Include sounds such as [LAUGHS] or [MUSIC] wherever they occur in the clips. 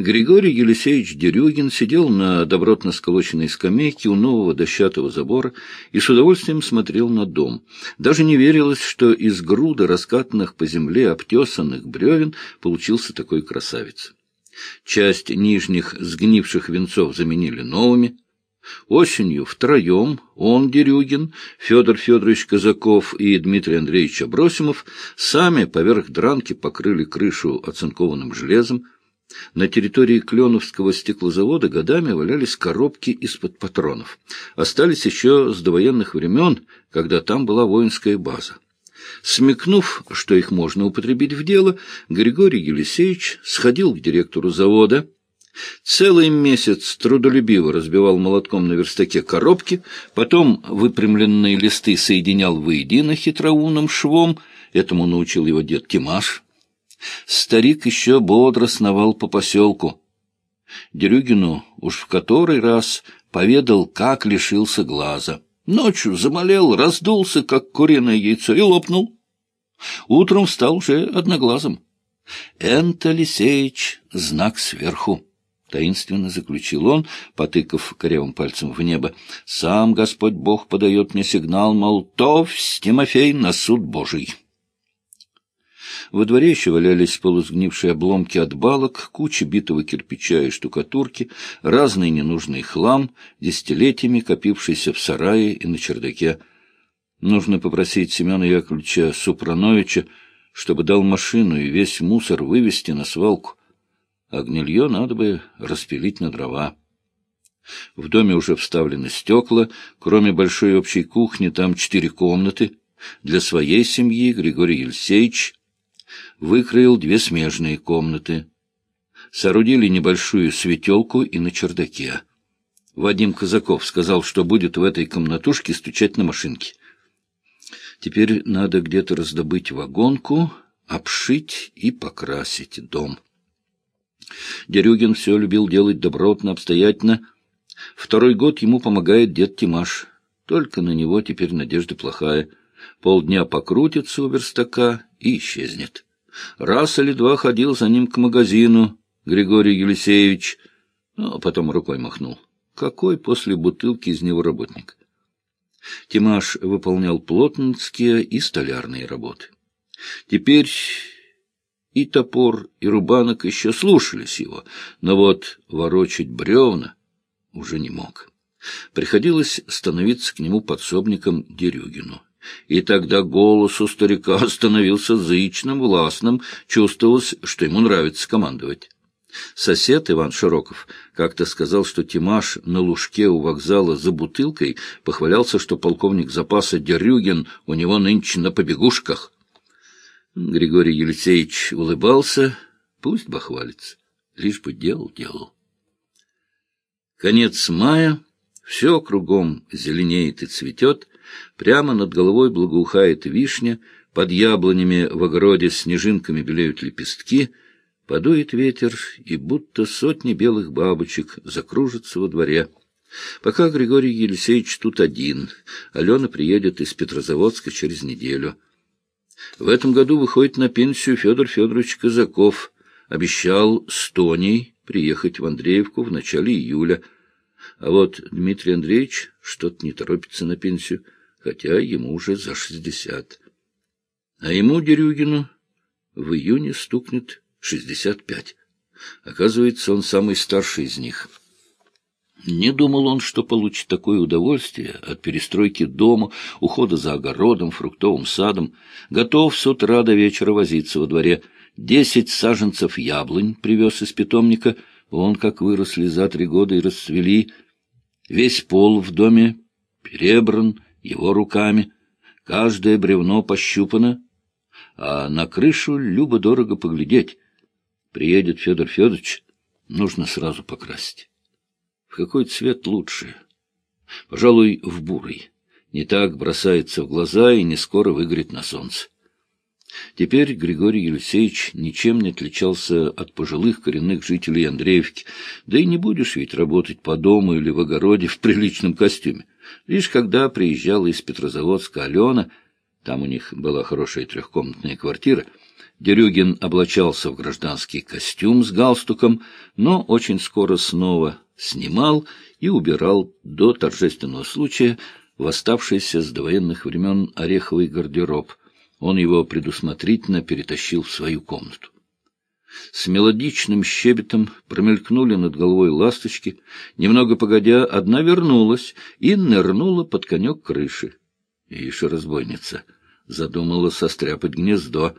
Григорий Елисеевич Дерюгин сидел на добротно сколоченной скамейке у нового дощатого забора и с удовольствием смотрел на дом. Даже не верилось, что из груда раскатанных по земле обтесанных бревен получился такой красавец. Часть нижних сгнивших венцов заменили новыми. Осенью втроем он, Дерюгин, Федор Федорович Казаков и Дмитрий Андреевич Абросимов сами поверх дранки покрыли крышу оцинкованным железом, на территории Кленовского стеклозавода годами валялись коробки из-под патронов. Остались еще с довоенных времен, когда там была воинская база. Смекнув, что их можно употребить в дело, Григорий Елисеевич сходил к директору завода, Целый месяц трудолюбиво разбивал молотком на верстаке коробки, потом выпрямленные листы соединял воедино хитроумным швом, этому научил его дед Тимаш. Старик еще бодро сновал по поселку. Дерюгину уж в который раз поведал, как лишился глаза. Ночью замолел, раздулся, как куриное яйцо, и лопнул. Утром стал уже одноглазым. «Энто Лисеич — знак сверху», — таинственно заключил он, потыкав корявым пальцем в небо. «Сам Господь Бог подает мне сигнал, мол, товсь, Тимофей, на суд Божий». Во дворе еще валялись полусгнившие обломки от балок, куча битого кирпича и штукатурки, разный ненужный хлам, десятилетиями копившийся в сарае и на чердаке. Нужно попросить Семена Яковлевича Супрановича, чтобы дал машину и весь мусор вывести на свалку. А гнилье надо бы распилить на дрова. В доме уже вставлены стекла, кроме большой общей кухни, там четыре комнаты. Для своей семьи Григорий Елисеевич выкроил две смежные комнаты. Соорудили небольшую светелку и на чердаке. Вадим Казаков сказал, что будет в этой комнатушке стучать на машинке. Теперь надо где-то раздобыть вагонку, обшить и покрасить дом. Дерюгин все любил делать добротно, обстоятельно. Второй год ему помогает дед Тимаш. Только на него теперь надежда плохая. Полдня покрутится у верстака и исчезнет. Раз или два ходил за ним к магазину Григорий Елисеевич, но потом рукой махнул. Какой после бутылки из него работник? Тимаш выполнял плотницкие и столярные работы. Теперь и топор, и рубанок еще слушались его, но вот ворочать бревна уже не мог. Приходилось становиться к нему подсобником Дерюгину. И тогда голос у старика [LAUGHS] становился зычным, властным, чувствовалось, что ему нравится командовать. Сосед Иван Широков как-то сказал, что Тимаш на лужке у вокзала за бутылкой похвалялся, что полковник запаса Дерюгин у него нынче на побегушках. Григорий Елисеевич улыбался, пусть бахвалится, лишь бы делал, делал. Конец мая, все кругом зеленеет и цветет, Прямо над головой благоухает вишня, под яблонями в огороде снежинками белеют лепестки, подует ветер, и будто сотни белых бабочек закружатся во дворе. Пока Григорий Елисеевич тут один, Алена приедет из Петрозаводска через неделю. В этом году выходит на пенсию Федор Федорович Казаков. Обещал с Тоней приехать в Андреевку в начале июля. А вот Дмитрий Андреевич что-то не торопится на пенсию хотя ему уже за шестьдесят. А ему, Дерюгину, в июне стукнет шестьдесят пять. Оказывается, он самый старший из них. Не думал он, что получит такое удовольствие от перестройки дома, ухода за огородом, фруктовым садом. Готов с утра до вечера возиться во дворе. Десять саженцев яблонь привез из питомника. Вон как выросли за три года и расцвели. Весь пол в доме перебран, его руками, каждое бревно пощупано, а на крышу любо-дорого поглядеть. Приедет Федор Федорович, нужно сразу покрасить. В какой цвет лучше? Пожалуй, в бурый. Не так бросается в глаза и не скоро выгорит на солнце. Теперь Григорий Елисеевич ничем не отличался от пожилых коренных жителей Андреевки, да и не будешь ведь работать по дому или в огороде в приличном костюме. Лишь когда приезжала из Петрозаводска Алена, там у них была хорошая трехкомнатная квартира, Дерюгин облачался в гражданский костюм с галстуком, но очень скоро снова снимал и убирал до торжественного случая в оставшийся с довоенных времен ореховый гардероб. Он его предусмотрительно перетащил в свою комнату. С мелодичным щебетом промелькнули над головой ласточки. Немного погодя, одна вернулась и нырнула под конек крыши. Ишь, разбойница, задумала состряпать гнездо.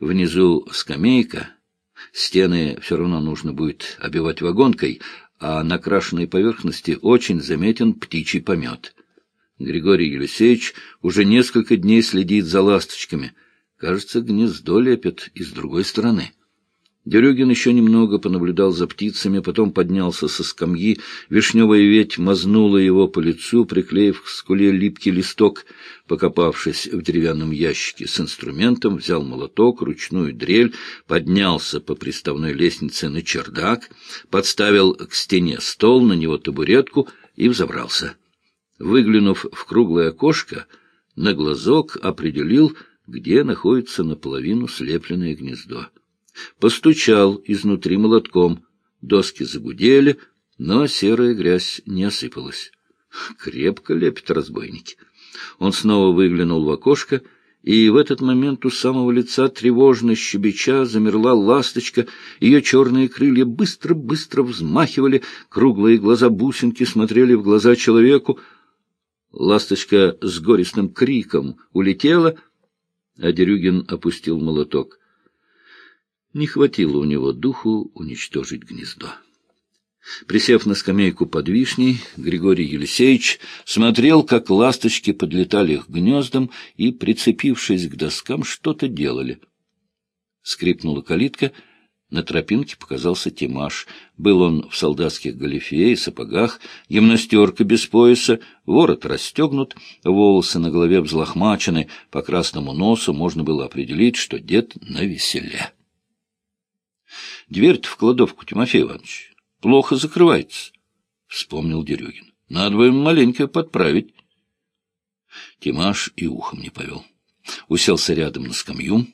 Внизу скамейка, стены все равно нужно будет обивать вагонкой, а на крашенной поверхности очень заметен птичий помет. Григорий Елисеевич уже несколько дней следит за ласточками. Кажется, гнездо лепят и с другой стороны. Дерюгин еще немного понаблюдал за птицами, потом поднялся со скамьи. Вишневая веть мазнула его по лицу, приклеив к скуле липкий листок. Покопавшись в деревянном ящике с инструментом, взял молоток, ручную дрель, поднялся по приставной лестнице на чердак, подставил к стене стол, на него табуретку и взобрался. Выглянув в круглое окошко, на глазок определил, где находится наполовину слепленное гнездо. Постучал изнутри молотком. Доски загудели, но серая грязь не осыпалась. Крепко лепят разбойники. Он снова выглянул в окошко, и в этот момент у самого лица тревожно щебеча замерла ласточка, ее черные крылья быстро-быстро взмахивали, круглые глаза бусинки смотрели в глаза человеку. Ласточка с горестным криком улетела, а Дерюгин опустил молоток. Не хватило у него духу уничтожить гнездо. Присев на скамейку под вишней, Григорий Елисеевич смотрел, как ласточки подлетали к гнездам и, прицепившись к доскам, что-то делали. Скрипнула калитка, на тропинке показался Тимаш. Был он в солдатских галифе и сапогах, гимнастерка без пояса, ворот расстегнут, волосы на голове взлохмачены, по красному носу можно было определить, что дед на веселе. Дверь-то в кладовку, Тимофей Иванович, плохо закрывается, — вспомнил Дерюгин. — Надо бы маленько подправить. Тимаш и ухом не повел. Уселся рядом на скамью,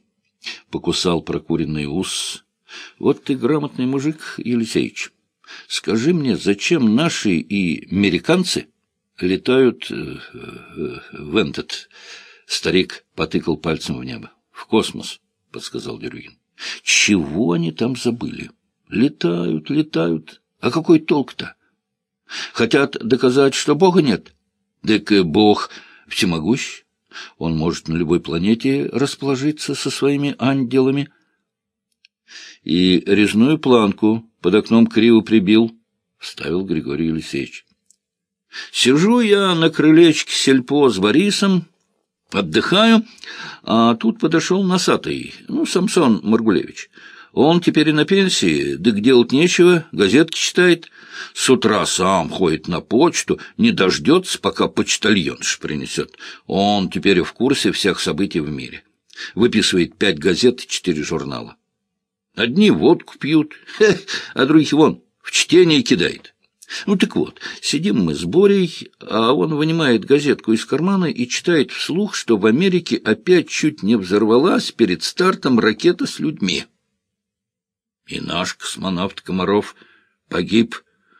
покусал прокуренный ус. — Вот ты грамотный мужик, Елисеевич. Скажи мне, зачем наши и американцы летают э, э, в этот... Старик потыкал пальцем в небо. — В космос, — подсказал Дерюгин. Чего они там забыли? Летают, летают. А какой толк-то? Хотят доказать, что Бога нет? Так Бог всемогущ. Он может на любой планете расположиться со своими ангелами. И резную планку под окном криво прибил, — вставил Григорий Елисеевич. Сижу я на крылечке сельпо с Борисом, Отдыхаю, а тут подошел носатый, ну, Самсон Маргулевич. Он теперь и на пенсии, да делать нечего, газетки читает. С утра сам ходит на почту, не дождется, пока почтальонш принесет. Он теперь в курсе всех событий в мире. Выписывает пять газет и четыре журнала. Одни водку пьют, [LAUGHS] а других вон в чтение кидает. Ну так вот, сидим мы с Борей, а он вынимает газетку из кармана и читает вслух, что в Америке опять чуть не взорвалась перед стартом ракета с людьми. И наш космонавт Комаров погиб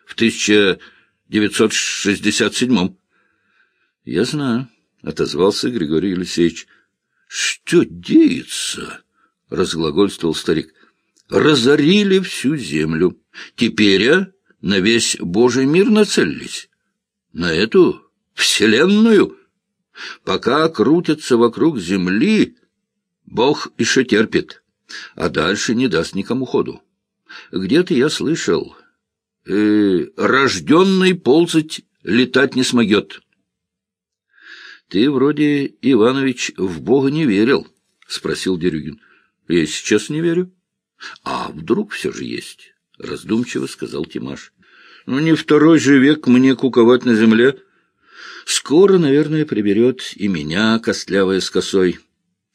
в 1967-м. — Я знаю, — отозвался Григорий Елисеевич. — Что деется? — разглагольствовал старик. — Разорили всю землю. Теперь, а? На весь Божий мир нацелились? На эту вселенную? Пока крутятся вокруг земли, Бог еще терпит, а дальше не даст никому ходу. Где-то я слышал, э, рожденный ползать летать не смогет. Ты вроде, Иванович, в Бога не верил, — спросил Дерюгин. — Я сейчас не верю. — А вдруг все же есть? — раздумчиво сказал Тимаш. — Ну, не второй же век мне куковать на земле. Скоро, наверное, приберет и меня, костлявая с косой.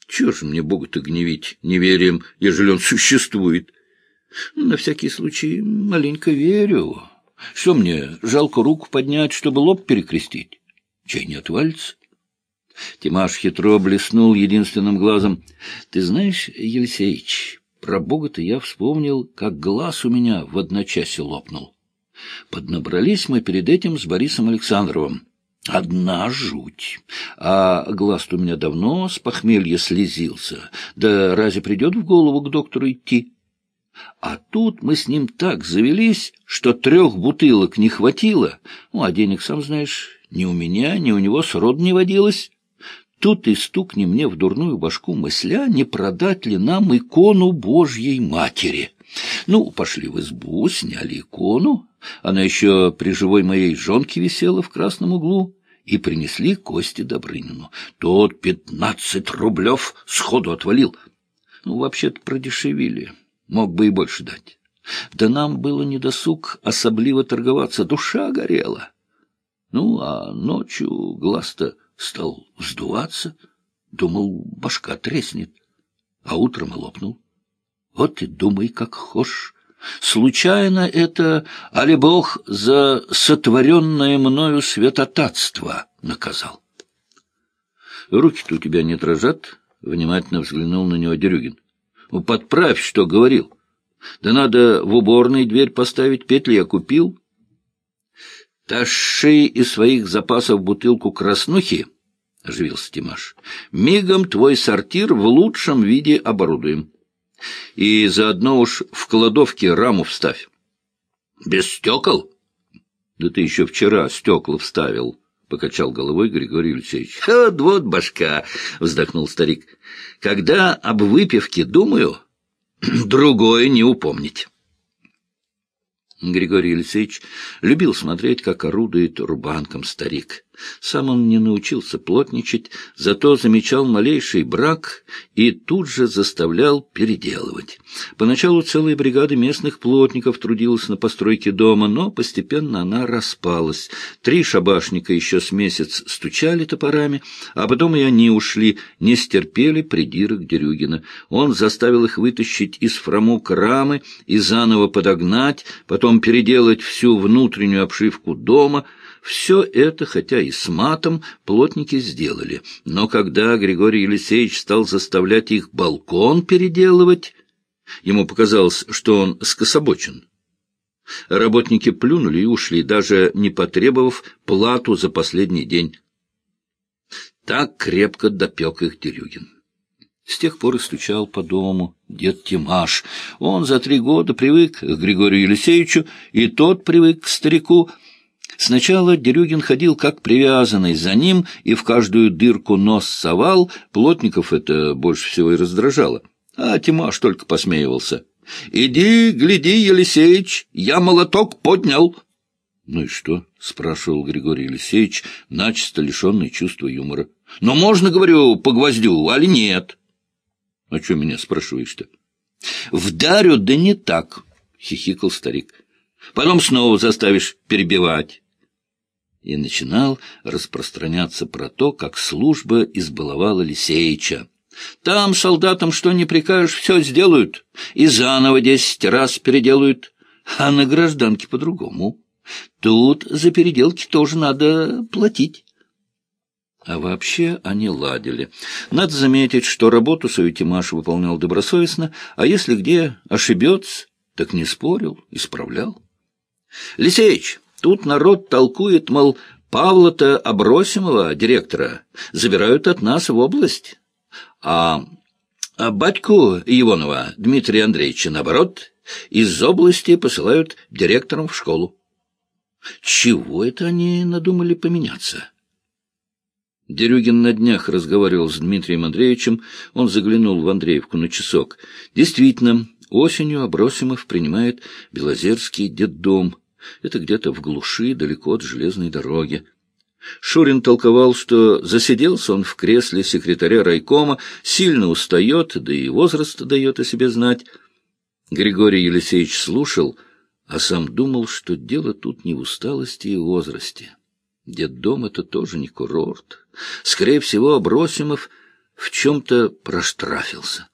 Чего же мне Богу-то гневить неверием, ежели он существует? На всякий случай маленько верю. Что мне, жалко руку поднять, чтобы лоб перекрестить? Чай не отвалится? Тимаш хитро блеснул единственным глазом. — Ты знаешь, Елисеич, про Бога-то я вспомнил, как глаз у меня в одночасье лопнул. Поднабрались мы перед этим с Борисом Александровым. Одна жуть. А глаз у меня давно с похмелья слезился. Да разве придет в голову к доктору идти? А тут мы с ним так завелись, что трех бутылок не хватило. Ну, а денег, сам знаешь, ни у меня, ни у него срод не водилось. Тут и стукни мне в дурную башку мысля, не продать ли нам икону Божьей Матери. Ну, пошли в избу, сняли икону. Она еще при живой моей жонке висела в красном углу. И принесли Кости Добрынину. Тот пятнадцать рублев сходу отвалил. Ну, вообще-то продешевили. Мог бы и больше дать. Да нам было недосуг особливо торговаться. Душа горела. Ну, а ночью глаз-то стал вздуваться. Думал, башка треснет. А утром и лопнул. Вот и думай, как хошь. Случайно это, али Бог за сотворенное мною святотатство наказал. Руки-то у тебя не дрожат? — внимательно взглянул на него Дерюгин. — Подправь, что говорил. Да надо в уборной дверь поставить, петли я купил. — Тащи из своих запасов бутылку краснухи, — оживился Тимаш. — Мигом твой сортир в лучшем виде оборудуем. И заодно уж в кладовке раму вставь. — Без стекол? — Да ты еще вчера стекла вставил, — покачал головой Григорий Алексеевич. — Вот башка! — вздохнул старик. — Когда об выпивке думаю, [CLEARS THROAT] другое не упомнить. Григорий Алексеевич любил смотреть, как орудует рубанком старик. Сам он не научился плотничать, зато замечал малейший брак и тут же заставлял переделывать. Поначалу целая бригада местных плотников трудилась на постройке дома, но постепенно она распалась. Три шабашника еще с месяц стучали топорами, а потом и они ушли, не стерпели придирок Дерюгина. Он заставил их вытащить из фрамук рамы и заново подогнать, потом переделать всю внутреннюю обшивку дома — все это, хотя и с матом, плотники сделали. Но когда Григорий Елисеевич стал заставлять их балкон переделывать, ему показалось, что он скособочен. Работники плюнули и ушли, даже не потребовав плату за последний день. Так крепко допек их Дерюгин. С тех пор и стучал по дому дед Тимаш. Он за три года привык к Григорию Елисеевичу, и тот привык к старику, Сначала Дерюгин ходил как привязанный за ним и в каждую дырку нос совал, плотников это больше всего и раздражало. А Тимаш только посмеивался. «Иди, гляди, Елисеич, я молоток поднял!» «Ну и что?» — спрашивал Григорий Елисеевич, начисто лишенный чувства юмора. «Но можно, говорю, по гвоздю, али нет?» «А что меня спрашиваешь-то?» «Вдарю, да не так!» — хихикал старик. «Потом снова заставишь перебивать и начинал распространяться про то, как служба избаловала Лисеича. Там солдатам что не прикажешь, все сделают, и заново десять раз переделают, а на гражданке по-другому. Тут за переделки тоже надо платить. А вообще они ладили. Надо заметить, что работу свою Тимаш выполнял добросовестно, а если где ошибется, так не спорил, исправлял. — Лисеич, Тут народ толкует, мол, Павла-то Абросимова, директора, забирают от нас в область. А, а батьку Ивонова, Дмитрия Андреевича, наоборот, из области посылают директором в школу. Чего это они надумали поменяться? Дерюгин на днях разговаривал с Дмитрием Андреевичем, он заглянул в Андреевку на часок. Действительно, осенью Абросимов принимает Белозерский детдом, это где-то в глуши, далеко от железной дороги. Шурин толковал, что засиделся он в кресле секретаря райкома, сильно устает, да и возраст дает о себе знать. Григорий Елисеевич слушал, а сам думал, что дело тут не в усталости и возрасте. Детдом — это тоже не курорт. Скорее всего, Абросимов в чем-то проштрафился.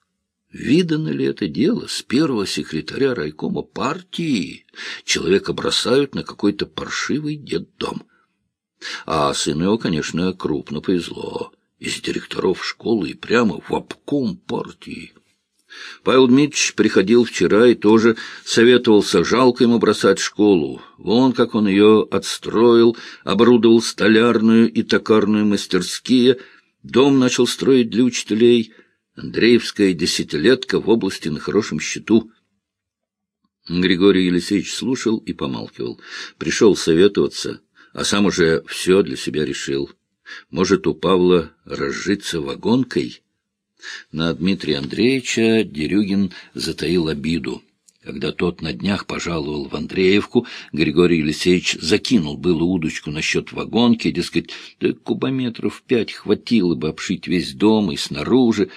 Видано ли это дело с первого секретаря райкома партии? Человека бросают на какой-то паршивый детдом. А сыну его, конечно, крупно повезло. из директоров школы и прямо в обком партии. Павел Дмитриевич приходил вчера и тоже советовался, жалко ему бросать школу. Вон как он ее отстроил, оборудовал столярную и токарную мастерские, дом начал строить для учителей. Андреевская десятилетка в области на хорошем счету. Григорий Елисеевич слушал и помалкивал. Пришел советоваться, а сам уже все для себя решил. Может, у Павла разжиться вагонкой? На Дмитрия Андреевича Дерюгин затаил обиду. Когда тот на днях пожаловал в Андреевку, Григорий Елисеевич закинул было удочку насчет вагонки, дескать, да кубометров пять хватило бы обшить весь дом и снаружи.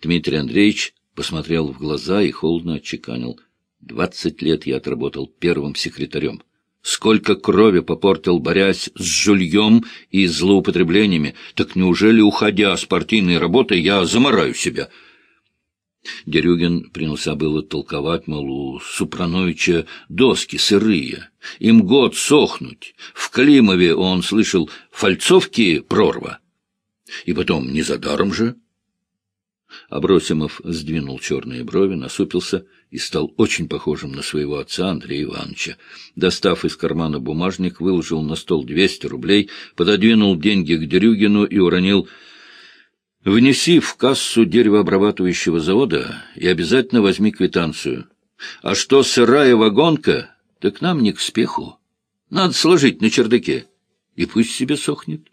Дмитрий Андреевич посмотрел в глаза и холодно отчеканил. Двадцать лет я отработал первым секретарем. Сколько крови попортил, борясь с жульем и злоупотреблениями, так неужели, уходя с партийной работы, я замораю себя?» Дерюгин принялся было толковать, мол, у Супрановича доски сырые, им год сохнуть. В Климове он слышал фальцовки прорва. И потом, не за даром же. Абросимов сдвинул черные брови, насупился — и стал очень похожим на своего отца Андрея Ивановича. Достав из кармана бумажник, выложил на стол двести рублей, пододвинул деньги к Дерюгину и уронил «Внеси в кассу деревообрабатывающего завода и обязательно возьми квитанцию. А что сырая вагонка, так нам не к спеху. Надо сложить на чердаке, и пусть себе сохнет».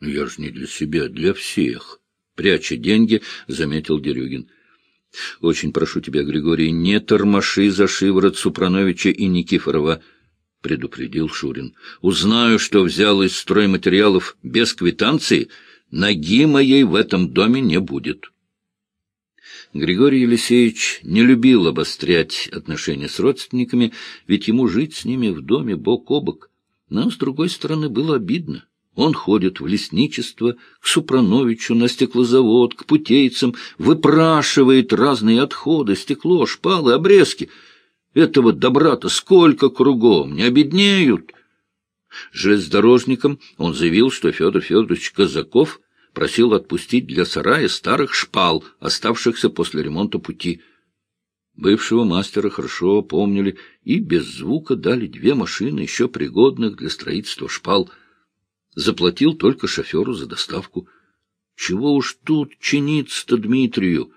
«Ну, «Я же не для себя, для всех», — пряча деньги, заметил Дерюгин. — Очень прошу тебя, Григорий, не тормоши за шиворот Супрановича и Никифорова, — предупредил Шурин. — Узнаю, что взял из стройматериалов без квитанции, ноги моей в этом доме не будет. Григорий Елисеевич не любил обострять отношения с родственниками, ведь ему жить с ними в доме бок о бок. Но, с другой стороны, было обидно. Он ходит в лесничество, к Супрановичу, на стеклозавод, к путейцам, выпрашивает разные отходы, стекло, шпалы, обрезки. Этого добра-то сколько кругом, не обеднеют. Железнодорожникам он заявил, что Федор Федорович Казаков просил отпустить для сарая старых шпал, оставшихся после ремонта пути. Бывшего мастера хорошо помнили и без звука дали две машины, еще пригодных для строительства шпал — Заплатил только шоферу за доставку. Чего уж тут чиниться-то Дмитрию?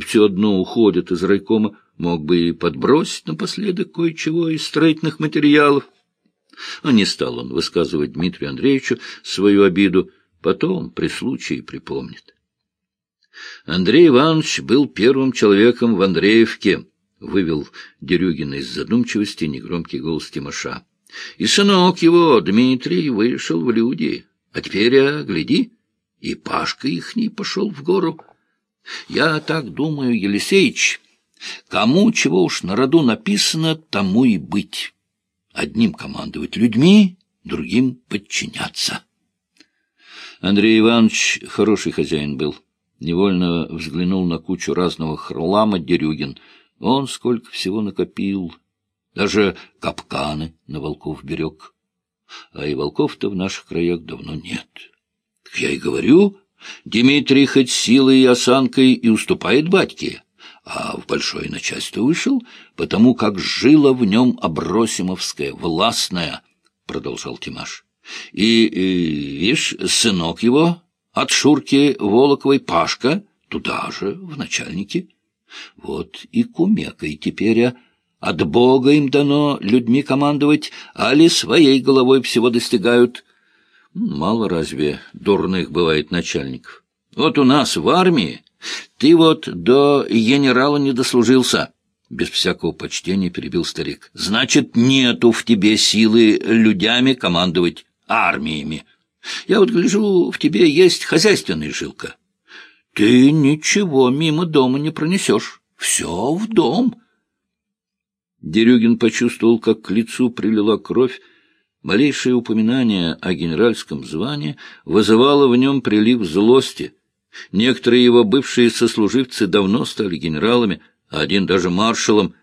Все одно уходит из райкома, мог бы и подбросить напоследок кое-чего из строительных материалов. А не стал он высказывать Дмитрию Андреевичу свою обиду, потом при случае припомнит. Андрей Иванович был первым человеком в Андреевке, вывел Дерюгина из задумчивости негромкий голос Тимоша. И сынок его, Дмитрий, вышел в люди. А теперь, а, гляди, и Пашка ихний пошел в гору. Я так думаю, Елисеич, кому чего уж на роду написано, тому и быть. Одним командовать людьми, другим подчиняться. Андрей Иванович хороший хозяин был. Невольно взглянул на кучу разного хлама Дерюгин. Он сколько всего накопил, даже капканы на волков берег. А и волков-то в наших краях давно нет. Так я и говорю, Дмитрий хоть силой и осанкой и уступает батьке, а в большое начальство вышел, потому как жила в нем Абросимовская, властная, — продолжал Тимаш. И, и, видишь, сынок его от Шурки Волоковой Пашка туда же, в начальнике. Вот и кумекой теперь, а от Бога им дано людьми командовать, али своей головой всего достигают. Мало разве дурных бывает начальников. Вот у нас в армии ты вот до генерала не дослужился. Без всякого почтения перебил старик. Значит, нету в тебе силы людями командовать армиями. Я вот гляжу, в тебе есть хозяйственная жилка. Ты ничего мимо дома не пронесешь. Все в дом. Дерюгин почувствовал, как к лицу прилила кровь. Малейшее упоминание о генеральском звании вызывало в нем прилив злости. Некоторые его бывшие сослуживцы давно стали генералами, а один даже маршалом.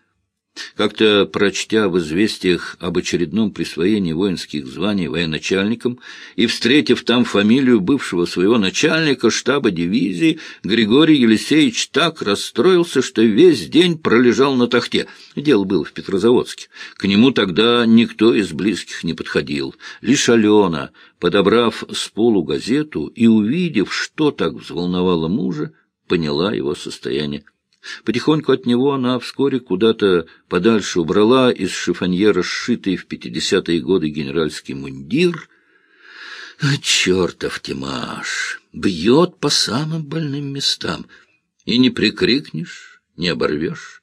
Как-то, прочтя в известиях об очередном присвоении воинских званий военачальникам и встретив там фамилию бывшего своего начальника штаба дивизии, Григорий Елисеевич так расстроился, что весь день пролежал на тахте. Дело было в Петрозаводске. К нему тогда никто из близких не подходил. Лишь Алена, подобрав с полу газету и увидев, что так взволновало мужа, поняла его состояние. Потихоньку от него она вскоре куда-то подальше убрала из шифоньера сшитый в пятидесятые годы генеральский мундир. Чертов Тимаш! Бьет по самым больным местам. И не прикрикнешь, не оборвешь.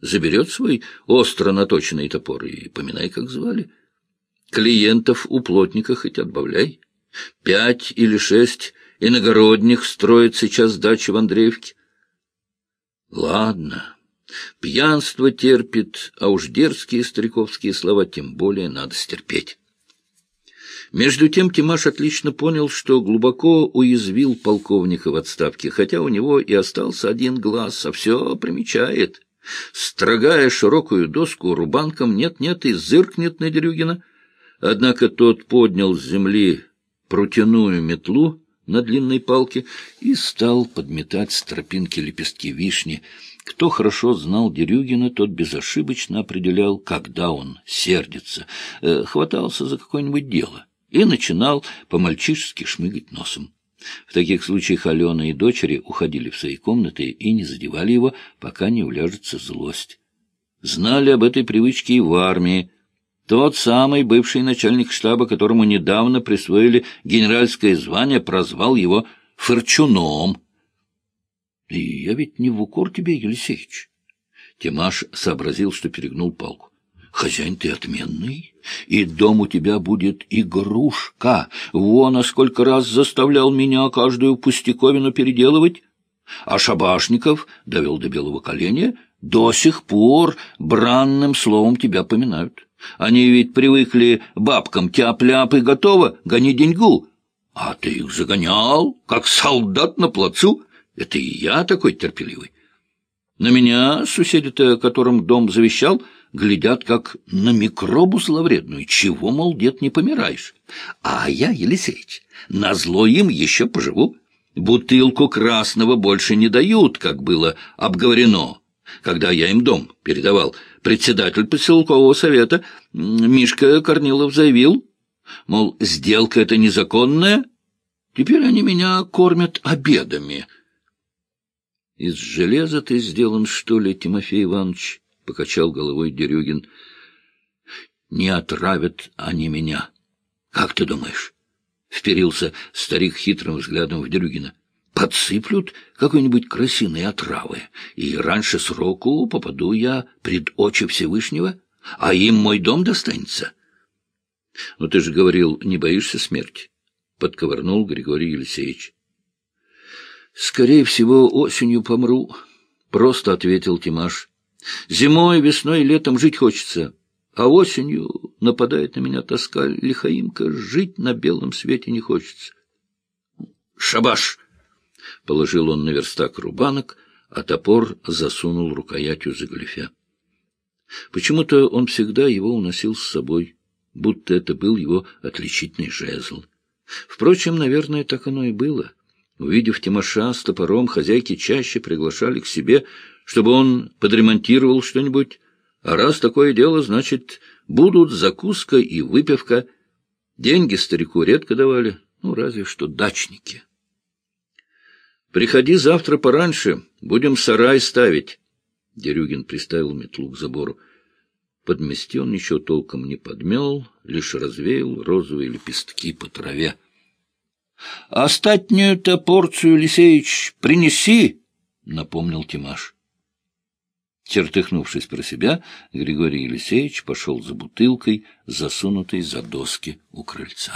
Заберет свой остро наточенный топор и поминай, как звали. Клиентов у плотника хоть отбавляй. Пять или шесть иногородних строят сейчас дачи в Андреевке. Ладно, пьянство терпит, а уж дерзкие стариковские слова тем более надо стерпеть. Между тем Тимаш отлично понял, что глубоко уязвил полковника в отставке, хотя у него и остался один глаз, а все примечает. Строгая широкую доску рубанком нет-нет и зыркнет на Дерюгина. Однако тот поднял с земли протяную метлу, на длинной палке и стал подметать с тропинки лепестки вишни. Кто хорошо знал Дерюгина, тот безошибочно определял, когда он сердится, э, хватался за какое-нибудь дело и начинал по-мальчишески шмыгать носом. В таких случаях Алена и дочери уходили в свои комнаты и не задевали его, пока не уляжется злость. Знали об этой привычке и в армии, тот самый бывший начальник штаба, которому недавно присвоили генеральское звание, прозвал его Форчуном. — И я ведь не в укор тебе, Елисеевич. Тимаш сообразил, что перегнул палку. — Хозяин ты отменный, и дом у тебя будет игрушка. Вон, а сколько раз заставлял меня каждую пустяковину переделывать. А Шабашников довел до белого коленя, до сих пор бранным словом тебя поминают. Они ведь привыкли бабкам тяп-ляп и готово, гони деньгу. А ты их загонял, как солдат на плацу. Это и я такой терпеливый. На меня соседи-то, которым дом завещал, глядят, как на микробу зловредную. Чего, мол, дед, не помираешь? А я, Елисеич, назло им еще поживу. Бутылку красного больше не дают, как было обговорено когда я им дом передавал. Председатель поселкового совета Мишка Корнилов заявил, мол, сделка эта незаконная, теперь они меня кормят обедами. — Из железа ты сделан, что ли, Тимофей Иванович? — покачал головой Дерюгин. — Не отравят они меня. Как ты думаешь? — вперился старик хитрым взглядом в Дерюгина подсыплют какой-нибудь крысиной отравы, и раньше сроку попаду я пред очи Всевышнего, а им мой дом достанется. — Но ты же говорил, не боишься смерти? — подковырнул Григорий Елисеевич. — Скорее всего, осенью помру, — просто ответил Тимаш. — Зимой, весной летом жить хочется, а осенью нападает на меня тоска лихаимка, жить на белом свете не хочется. — Шабаш! Положил он на верстак рубанок, а топор засунул рукоятью за галифе. Почему-то он всегда его уносил с собой, будто это был его отличительный жезл. Впрочем, наверное, так оно и было. Увидев Тимоша с топором, хозяйки чаще приглашали к себе, чтобы он подремонтировал что-нибудь. А раз такое дело, значит, будут закуска и выпивка. Деньги старику редко давали, ну, разве что дачники. Приходи завтра пораньше, будем сарай ставить. Дерюгин приставил метлу к забору. Подмести он ничего толком не подмел, лишь развеял розовые лепестки по траве. — Остатнюю-то порцию, Лисеич, принеси, — напомнил Тимаш. Чертыхнувшись про себя, Григорий Елисеевич пошел за бутылкой, засунутой за доски у крыльца.